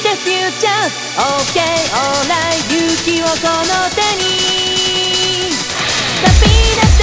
して FutureOK、okay, alright 勇気をこの手に旅立つ